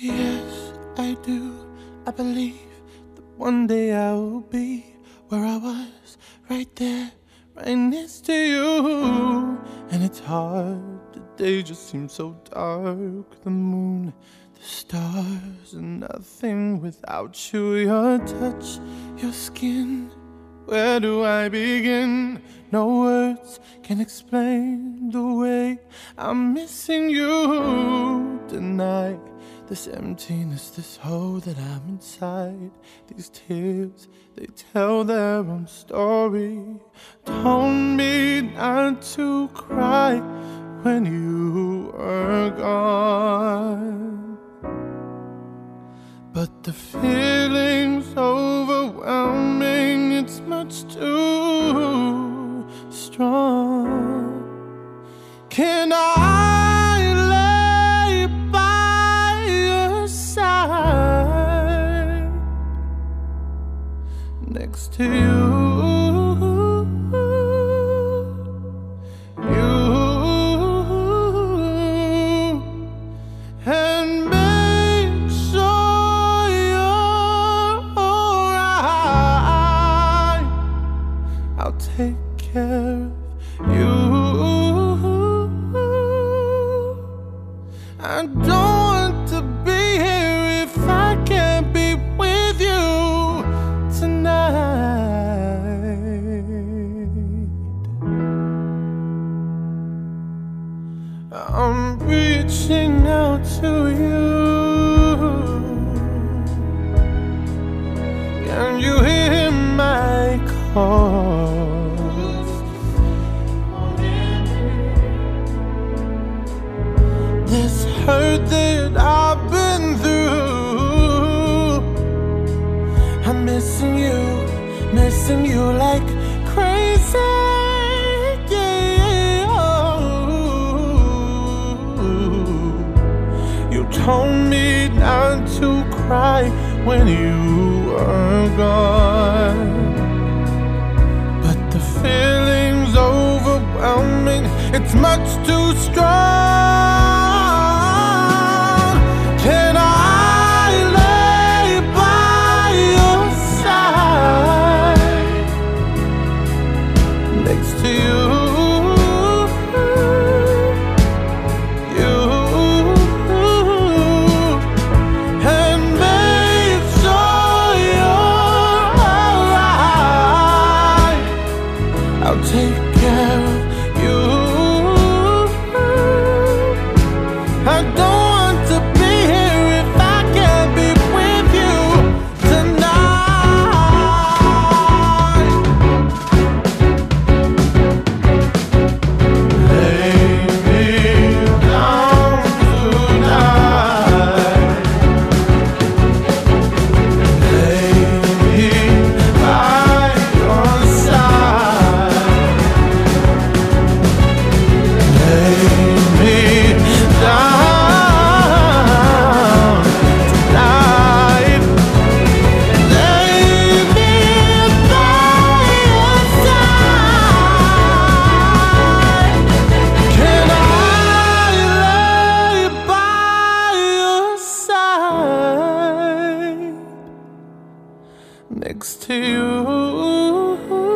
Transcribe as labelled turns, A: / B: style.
A: Yes, I do. I believe that one day I will be where I was, right there, right next to you. And it's hard, the day just seems so dark. The moon, the stars, and nothing without you. Your touch, your skin. Where do I begin? No words can explain the way I'm missing you tonight. This emptiness, this hole that I'm inside. These tears, they tell their own story. Told me not to cry when you were gone. But the feeling's overwhelming, much too strong. Can I lay by your side next to? You take care of you. I don't want to be here if I can't be with you tonight. I'm reaching out to you. Can you hear my call? Missing you like crazy. Yeah. You told me not to cry when you were gone. But the feeling's overwhelming, it's much too strong. to you.